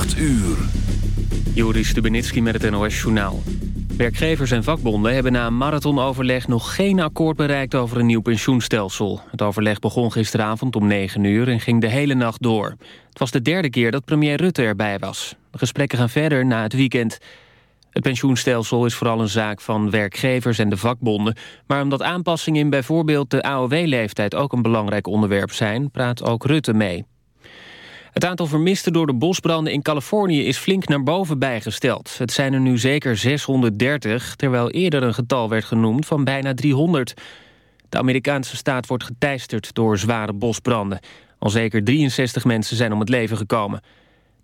8 uur. Joris Stubenitski met het NOS-journaal. Werkgevers en vakbonden hebben na een marathonoverleg nog geen akkoord bereikt over een nieuw pensioenstelsel. Het overleg begon gisteravond om 9 uur en ging de hele nacht door. Het was de derde keer dat premier Rutte erbij was. De gesprekken gaan verder na het weekend. Het pensioenstelsel is vooral een zaak van werkgevers en de vakbonden. Maar omdat aanpassingen in bijvoorbeeld de AOW-leeftijd ook een belangrijk onderwerp zijn... praat ook Rutte mee. Het aantal vermisten door de bosbranden in Californië is flink naar boven bijgesteld. Het zijn er nu zeker 630, terwijl eerder een getal werd genoemd van bijna 300. De Amerikaanse staat wordt geteisterd door zware bosbranden. Al zeker 63 mensen zijn om het leven gekomen.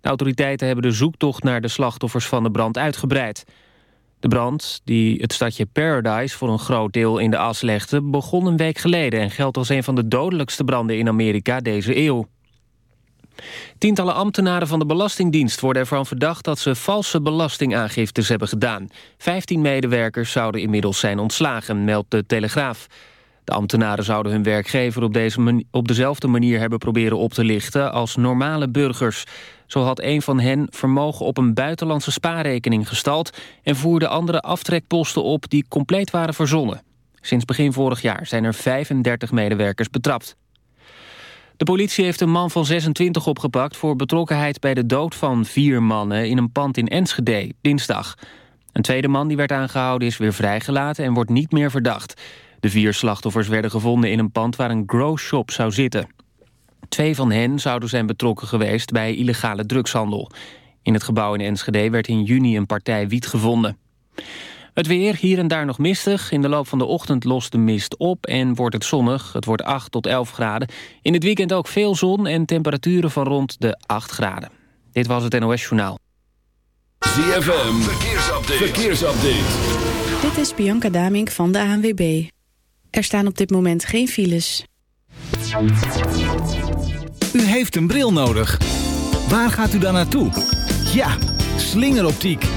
De autoriteiten hebben de zoektocht naar de slachtoffers van de brand uitgebreid. De brand, die het stadje Paradise voor een groot deel in de as legde... begon een week geleden en geldt als een van de dodelijkste branden in Amerika deze eeuw. Tientallen ambtenaren van de Belastingdienst worden ervan verdacht dat ze valse belastingaangiftes hebben gedaan. Vijftien medewerkers zouden inmiddels zijn ontslagen, meldt de Telegraaf. De ambtenaren zouden hun werkgever op, deze op dezelfde manier hebben proberen op te lichten als normale burgers. Zo had een van hen vermogen op een buitenlandse spaarrekening gestald... en voerde andere aftrekposten op die compleet waren verzonnen. Sinds begin vorig jaar zijn er 35 medewerkers betrapt. De politie heeft een man van 26 opgepakt... voor betrokkenheid bij de dood van vier mannen in een pand in Enschede, dinsdag. Een tweede man die werd aangehouden is weer vrijgelaten en wordt niet meer verdacht. De vier slachtoffers werden gevonden in een pand waar een grow shop zou zitten. Twee van hen zouden zijn betrokken geweest bij illegale drugshandel. In het gebouw in Enschede werd in juni een partij wiet gevonden. Het weer, hier en daar nog mistig. In de loop van de ochtend lost de mist op en wordt het zonnig. Het wordt 8 tot 11 graden. In het weekend ook veel zon en temperaturen van rond de 8 graden. Dit was het NOS Journaal. ZFM, verkeersupdate. verkeersupdate. Dit is Bianca Damink van de ANWB. Er staan op dit moment geen files. U heeft een bril nodig. Waar gaat u dan naartoe? Ja, slingeroptiek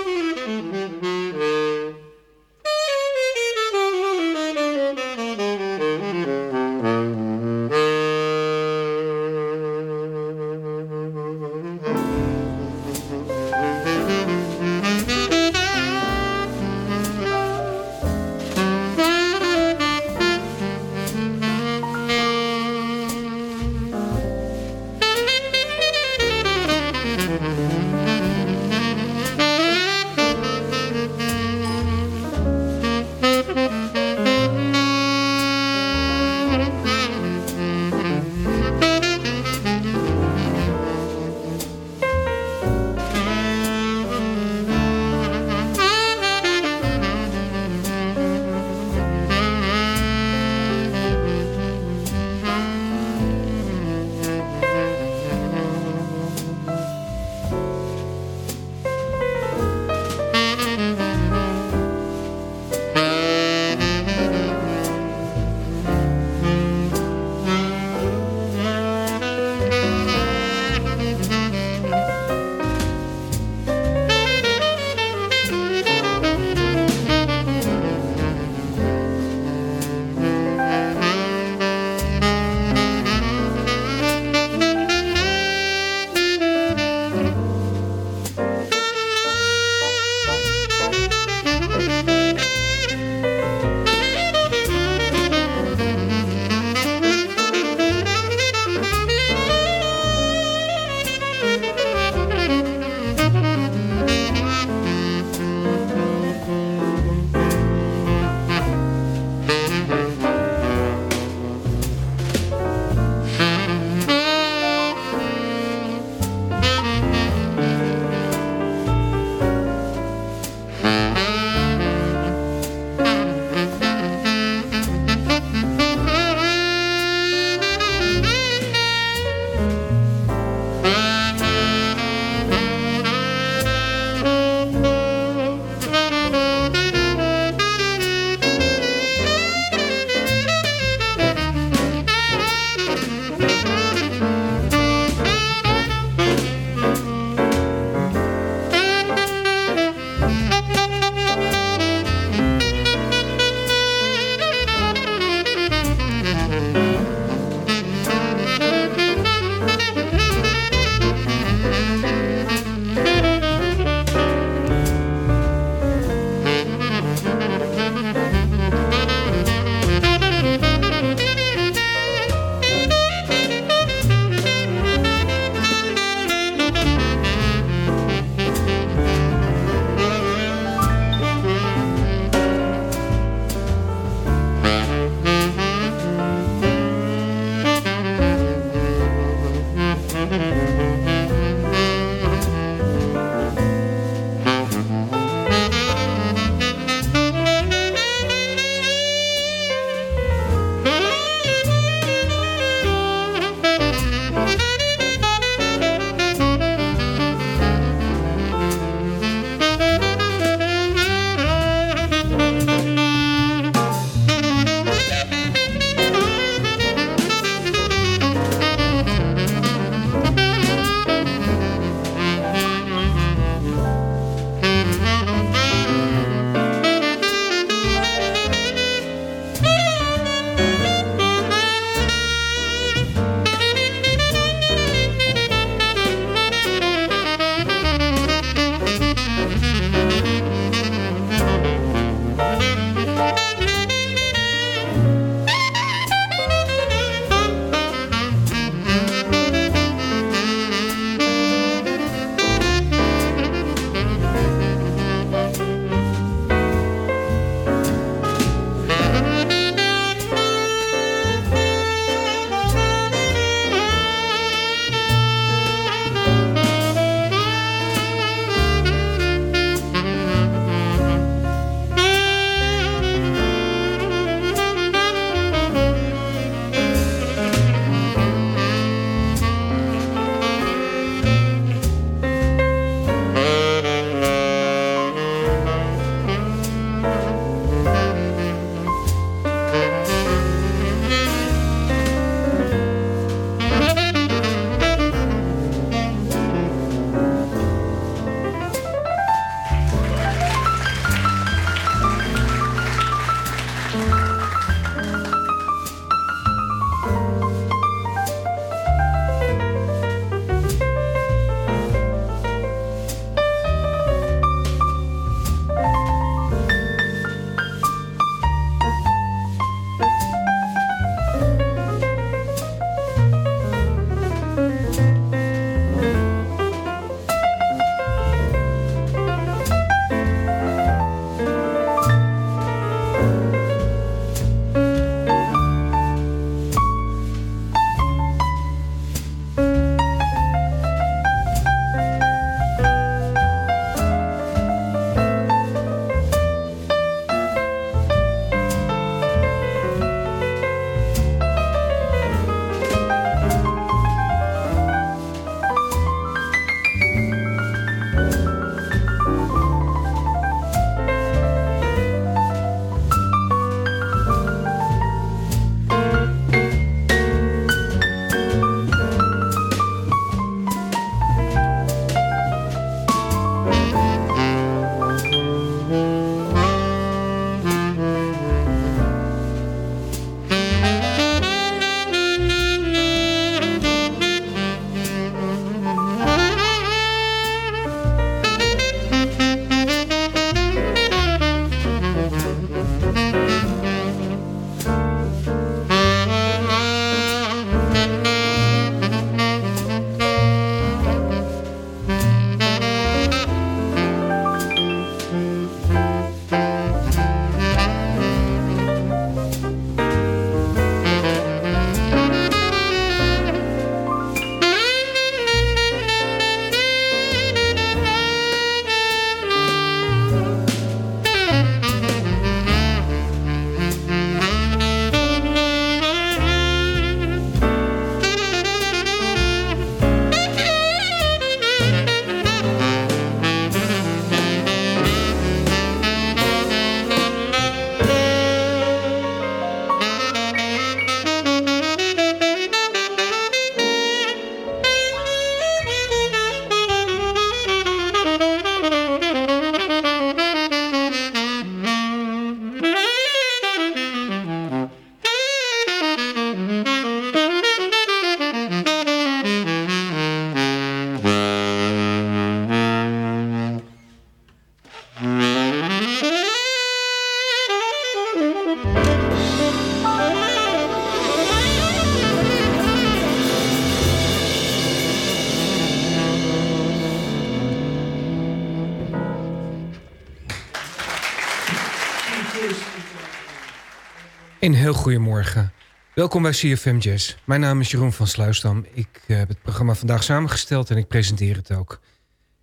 Heel goedemorgen. Welkom bij CFM Jazz. Mijn naam is Jeroen van Sluisdam. Ik heb het programma vandaag samengesteld en ik presenteer het ook.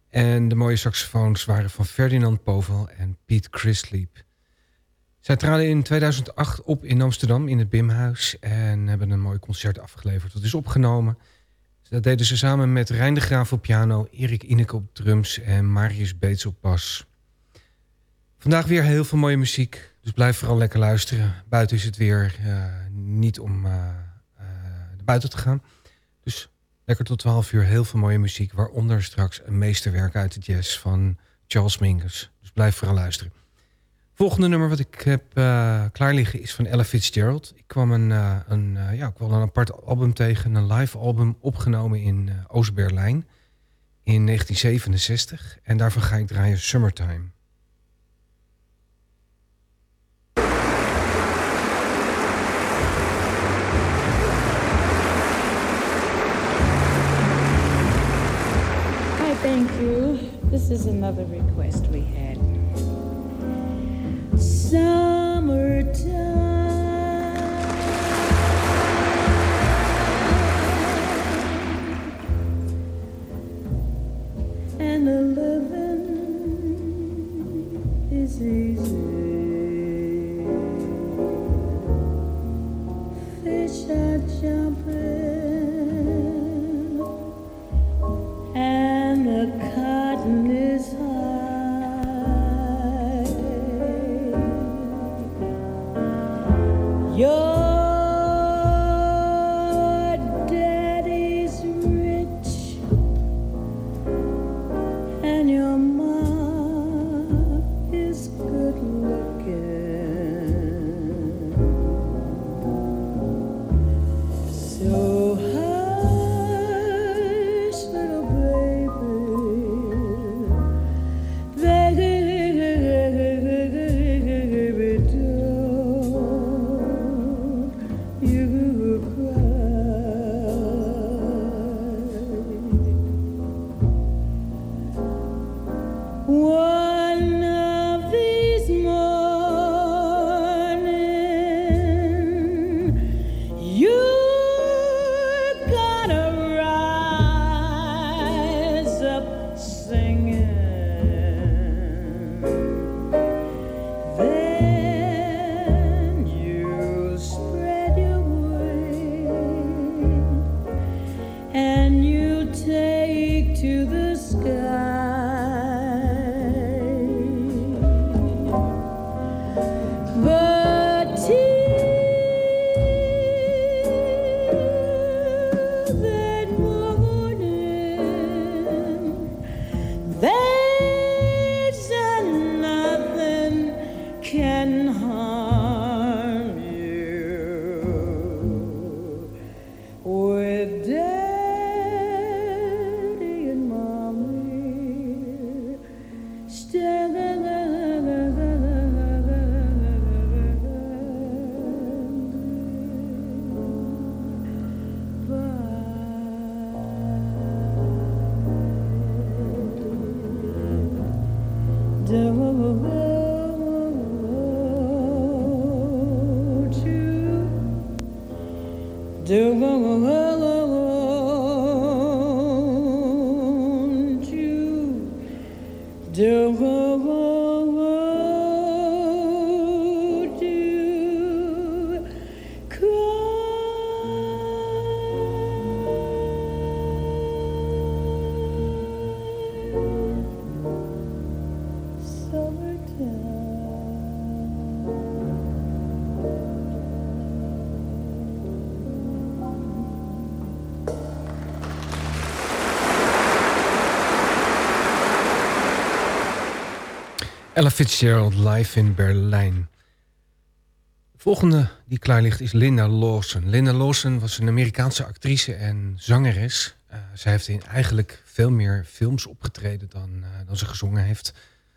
En de mooie saxofoons waren van Ferdinand Povel en Piet Christlieb. Zij traden in 2008 op in Amsterdam in het Bimhuis... en hebben een mooi concert afgeleverd. Dat is opgenomen. Dat deden ze samen met Rijn de Graaf op piano... Erik Ineke op drums en Marius Beets op bas. Vandaag weer heel veel mooie muziek. Dus blijf vooral lekker luisteren. Buiten is het weer uh, niet om uh, uh, buiten te gaan. Dus lekker tot 12 uur heel veel mooie muziek. Waaronder straks een meesterwerk uit de jazz van Charles Mingus. Dus blijf vooral luisteren. Volgende nummer wat ik heb klaar liggen is van Ella Fitzgerald. Ik kwam een, een, ja, ik kwam een apart album tegen. Een live album opgenomen in Oost-Berlijn in 1967. En daarvan ga ik draaien Summertime. This is another request we had. Ella Fitzgerald live in Berlijn. De volgende die klaar ligt is Linda Lawson. Linda Lawson was een Amerikaanse actrice en zangeres. Uh, zij heeft in eigenlijk veel meer films opgetreden dan, uh, dan ze gezongen heeft.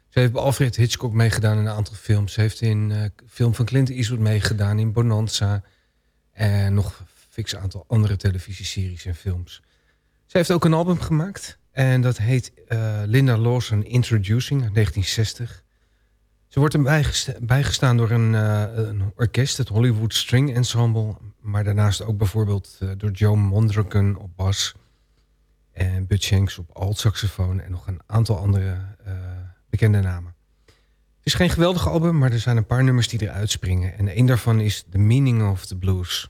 Ze heeft bij Alfred Hitchcock meegedaan in een aantal films. Ze heeft in uh, film van Clint Eastwood meegedaan, in Bonanza. En nog een fix aantal andere televisieseries en films. Ze heeft ook een album gemaakt. En dat heet Linda Lawson Introducing uit 1960. Ze wordt erbij bijgestaan door een, uh, een, orkest, het Hollywood String Ensemble. Maar daarnaast ook bijvoorbeeld uh, door Joe Mondroken op bas. En Bud Shanks op alt-saxofoon. En nog een aantal andere uh, bekende namen. Het is geen geweldig album, maar er zijn een paar nummers die eruit springen. En een daarvan is The Meaning of the Blues.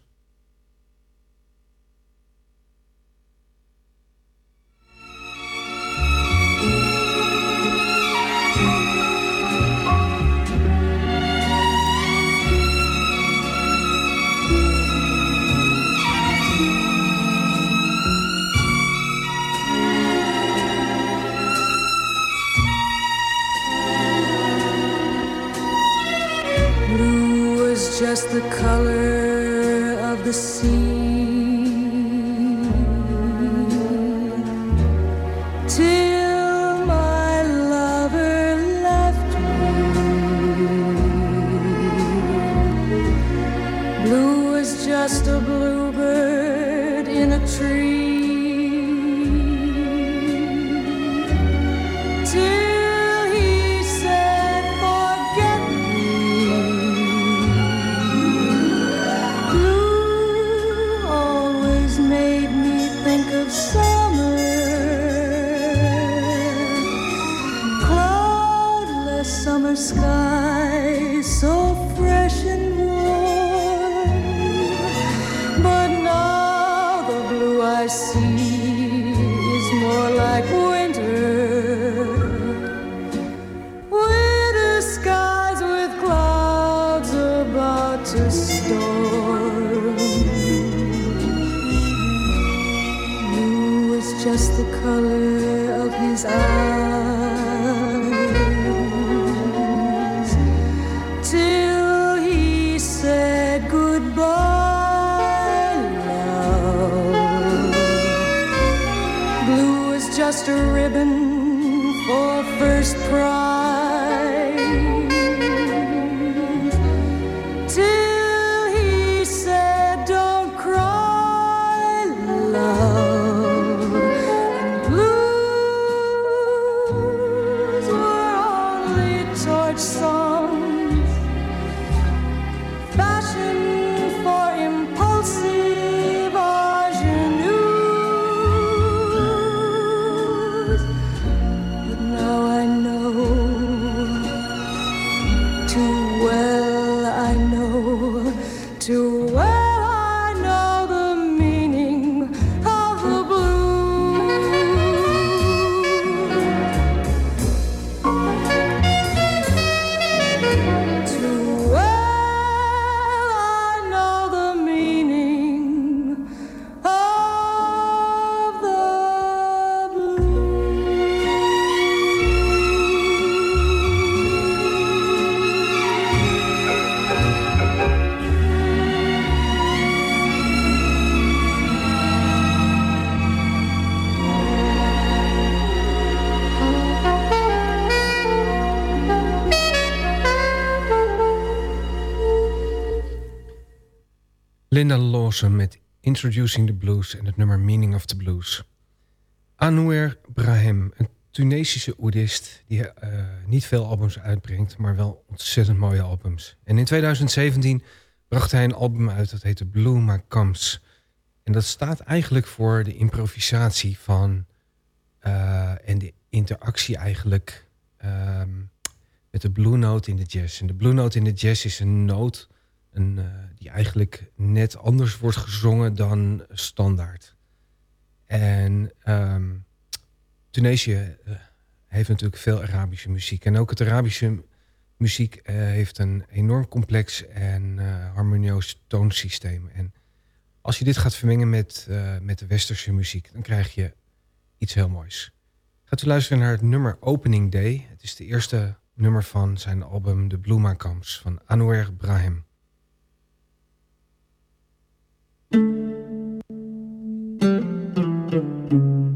just the color of his eyes. Till he said goodbye, love. Blue is just a ribbon Introducing the Blues en het nummer Meaning of the Blues. Anouer Brahim, een Tunesische oudist die uh, niet veel albums uitbrengt, maar wel ontzettend mooie albums. En in 2017 bracht hij een album uit dat heette Blue Comes. En dat staat eigenlijk voor de improvisatie van uh, en de interactie eigenlijk uh, met de blue note in de jazz. En de blue note in de jazz is een noot uh, die eigenlijk net anders wordt gezongen dan standaard. En um, Tunesië uh, heeft natuurlijk veel Arabische muziek. En ook het Arabische muziek uh, heeft een enorm complex en harmonieus toonsysteem. En als je dit gaat vermengen met, met de westerse muziek, dan krijg je iets heel moois. Gaat u luisteren naar het nummer Opening Day. Het is de eerste nummer van zijn album De Bluma Camps van Anouar Brahim. thank you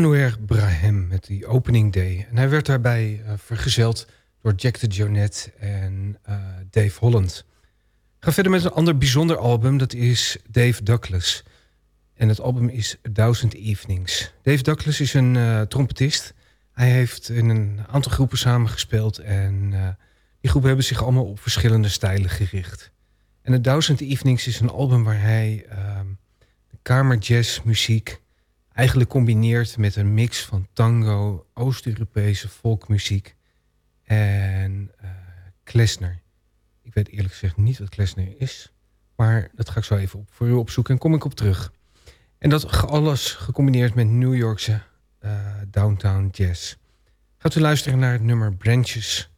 Anouer Brahem met die opening day. En hij werd daarbij uh, vergezeld door Jack de Jonette en uh, Dave Holland. Ik ga verder met een ander bijzonder album. Dat is Dave Douglas. En het album is Thousand Evenings. Dave Douglas is een uh, trompetist. Hij heeft in een aantal groepen samengespeeld. En die groepen hebben zich allemaal op verschillende stijlen gericht. En The Thousand Evenings is een album waar hij uh, kamerjazzmuziek eigenlijk combineert met een mix van tango, Oost-Europese folkmuziek en uh. Ik weet eerlijk gezegd niet wat klezmer is, maar dat ga ik zo even op, voor u opzoeken en kom ik op terug. En dat alles gecombineerd met New Yorkse uh, downtown jazz. Gaat u luisteren naar het nummer Branches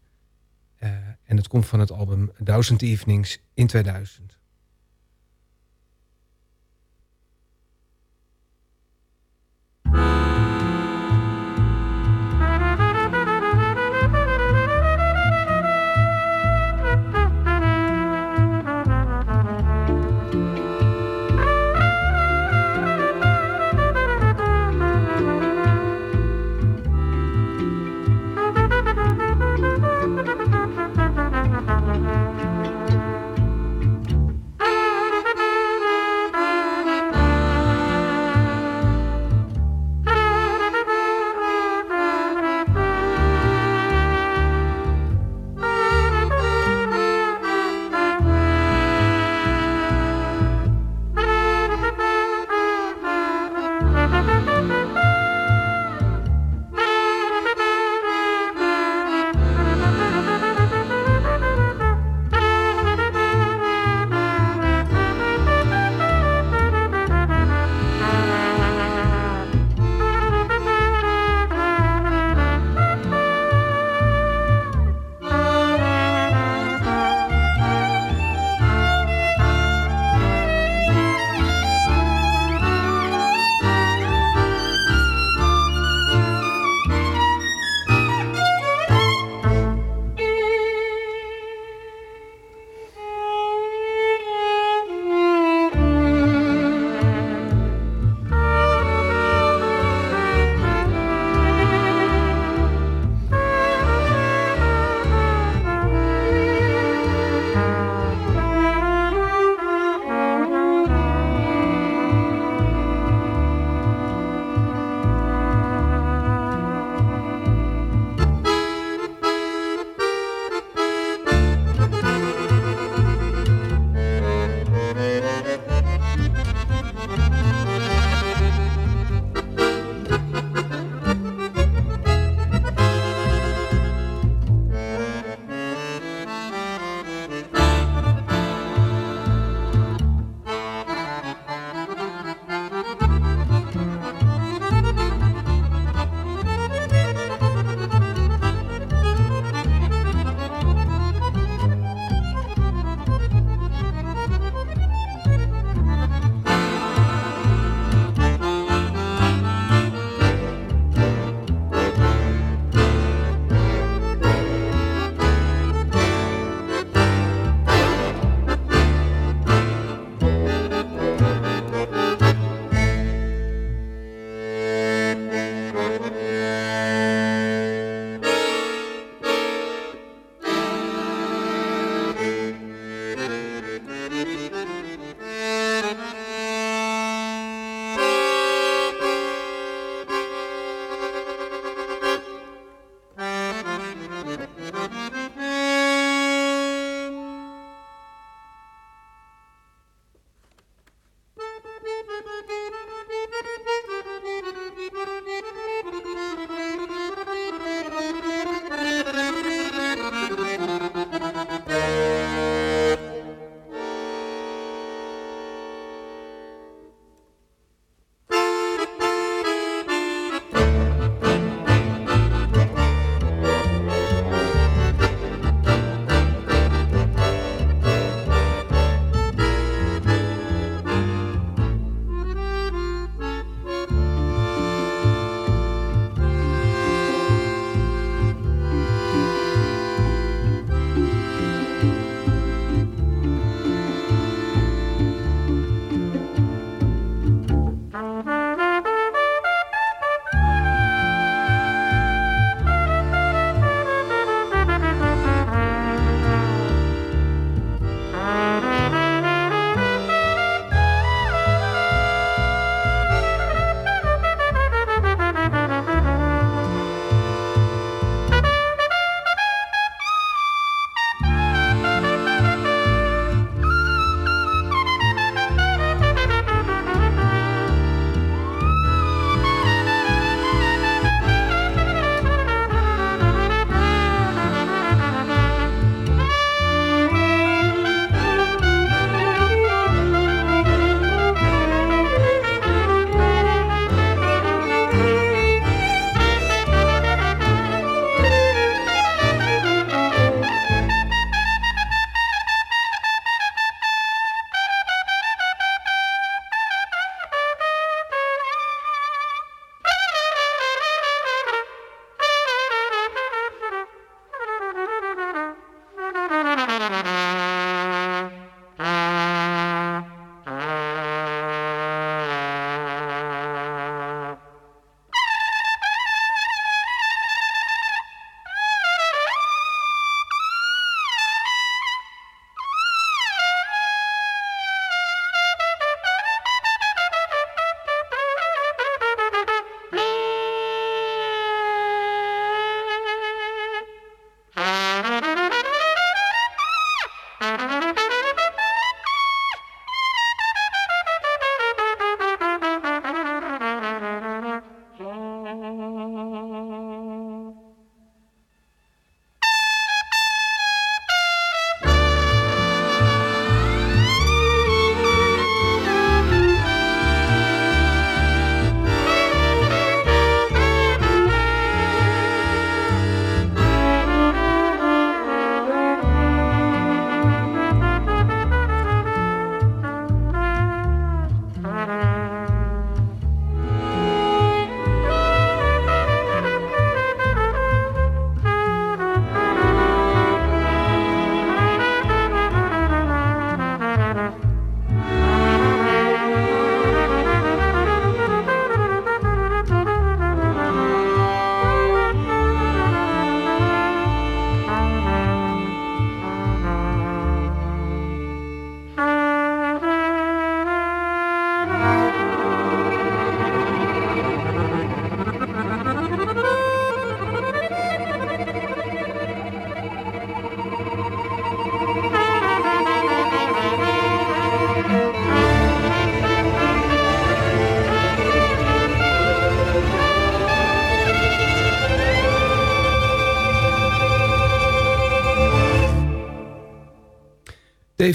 uh, en het komt van het album Thousand Evenings in 2000.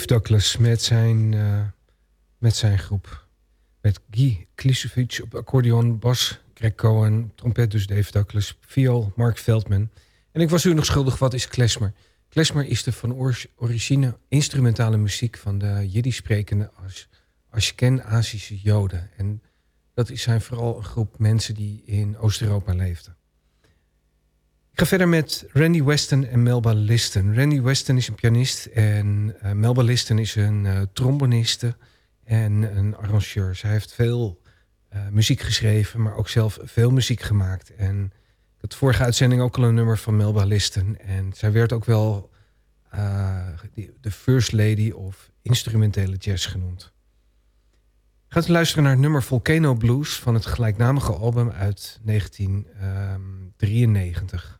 Douglas met zijn, uh, met zijn groep. Met Guy Klisovic op accordeon, bas Greg Cohen, trompet dus Dave Douglas, viool Mark Veldman. En ik was u nog schuldig, wat is klezmer? Klezmer is de van origine instrumentale muziek van de Jiddisch sprekende Ashken-Azische Joden. En dat zijn vooral een groep mensen die in Oost-Europa leefden. Ik ga verder met Randy Weston en Melba Liston. Randy Weston is een pianist en uh, Melba Liston is een uh, tromboniste en een arrangeur. Zij heeft veel uh, muziek geschreven, maar ook zelf veel muziek gemaakt. En ik had vorige uitzending ook al een nummer van Melba Liston. En zij werd ook wel de first lady of instrumentele jazz genoemd. Gaat luisteren naar het nummer Volcano Blues van het gelijknamige album uit 1993.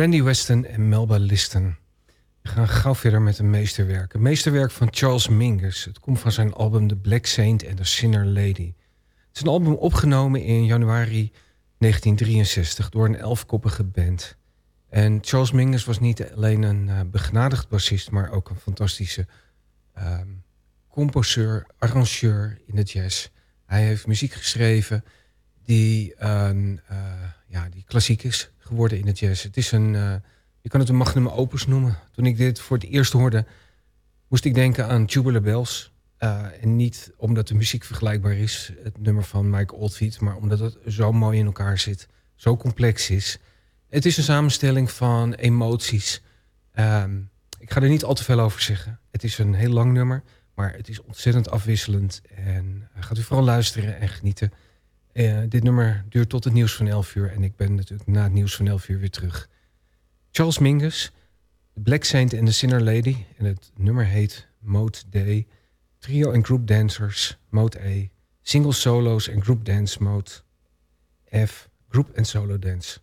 Randy Weston en Melba Liston. We gaan gauw verder met een meesterwerk. Een meesterwerk van Charles Mingus. Het komt van zijn album The Black Saint and the Sinner Lady. Het is een album opgenomen in januari 1963 door een elfkoppige band. En Charles Mingus was niet alleen een uh, begnadigd bassist... maar ook een fantastische uh, composeur, arrangeur in de jazz. Hij heeft muziek geschreven die, uh, ja, die klassiek is geworden in de jazz. Het is een, uh, je kan het een magnum opus noemen. Toen ik dit voor het eerst hoorde, moest ik denken aan Tubular Bells. Uh, en niet omdat de muziek vergelijkbaar is, het nummer van Mike Oldfield... maar omdat het zo mooi in elkaar zit, zo complex is. Het is een samenstelling van emoties. Um, ik ga er niet al te veel over zeggen. Het is een heel lang nummer, maar het is ontzettend afwisselend. En gaat u vooral luisteren en genieten... Uh, dit nummer duurt tot het nieuws van 11 uur. En ik ben natuurlijk na het nieuws van 11 uur weer terug. Charles Mingus, The Black Saint and the Sinner Lady. En het nummer heet Mode D. Trio en group dancers, Mode A. Single solos en group dance mode F. Group en solo dance.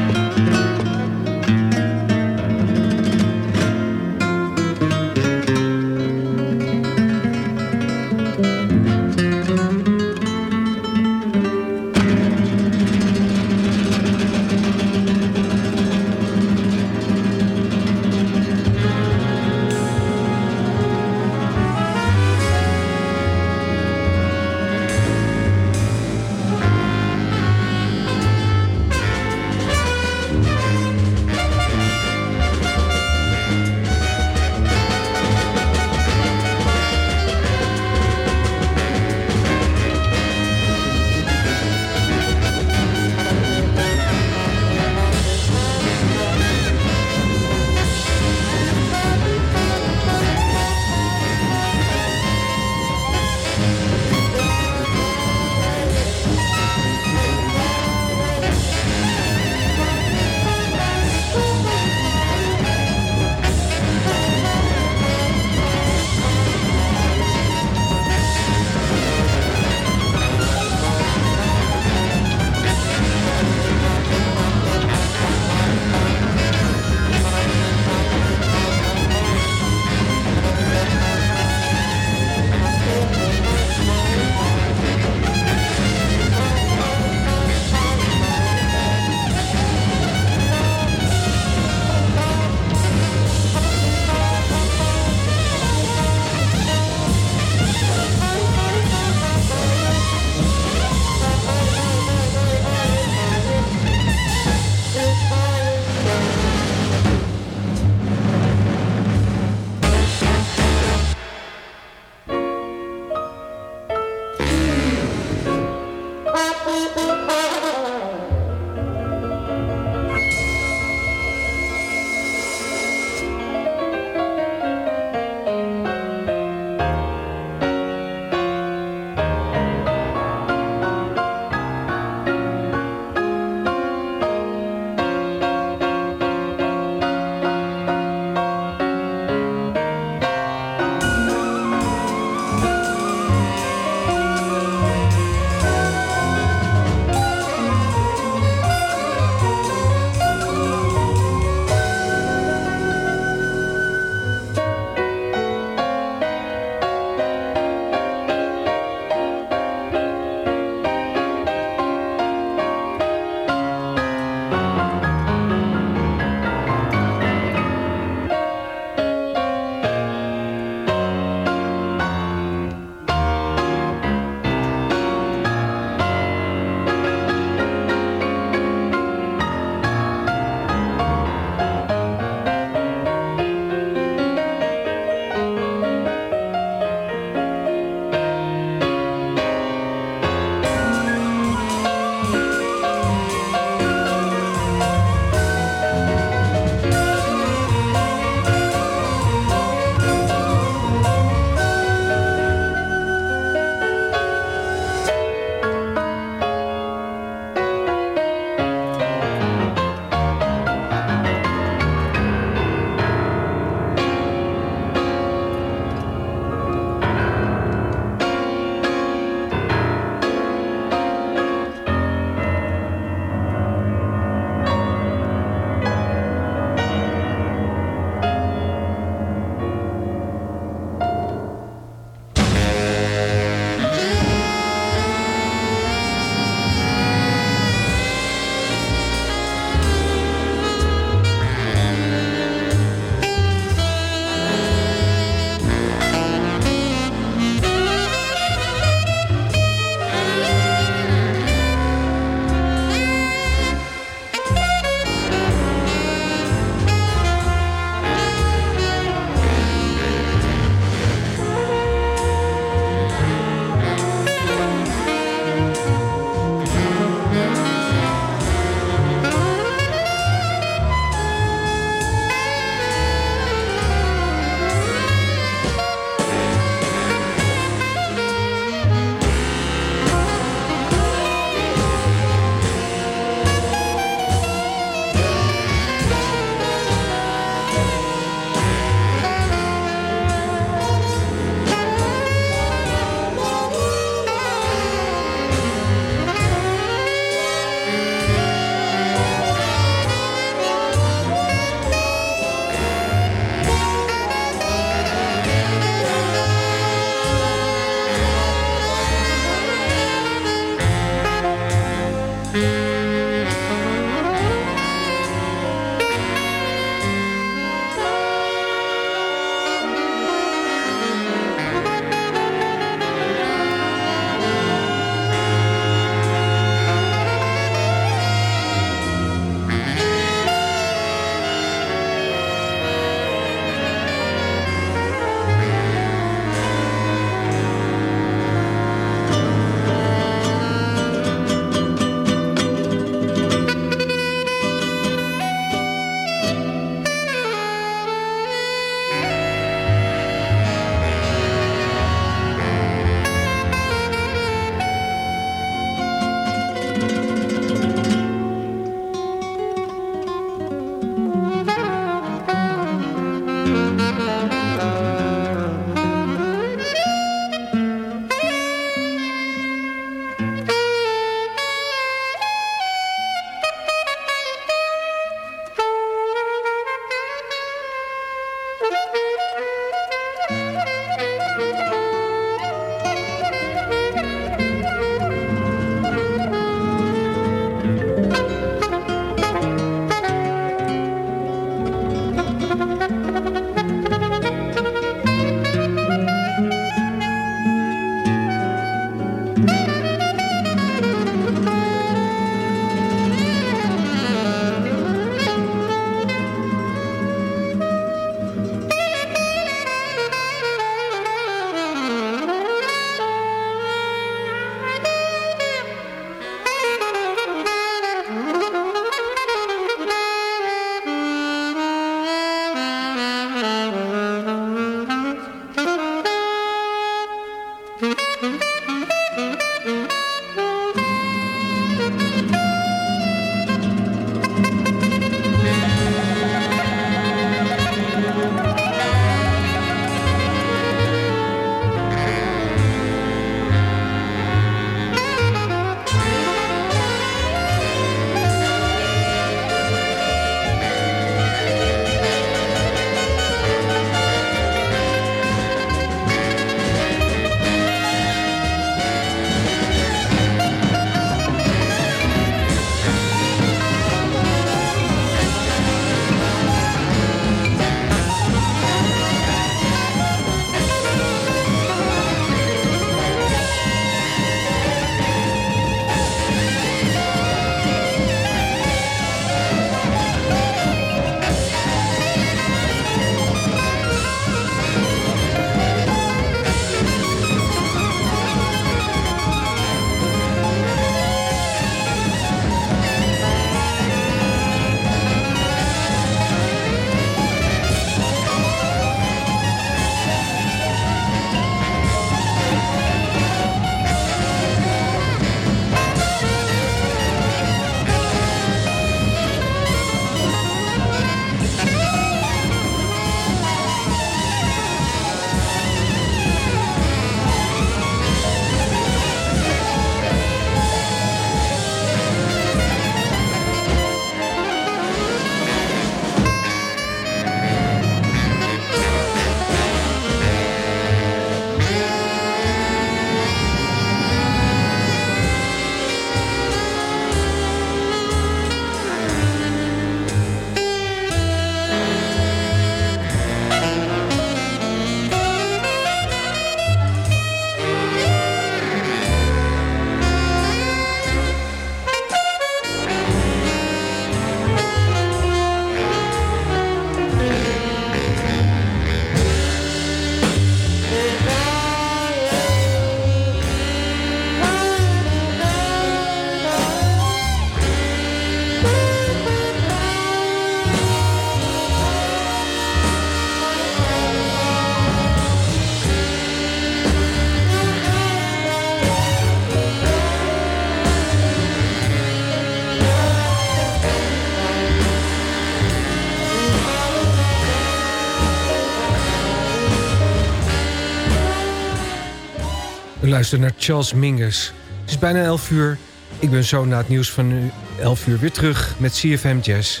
Luistert naar Charles Mingus. Het is bijna 11 uur. Ik ben zo na het nieuws van nu 11 uur weer terug met CFM Jazz.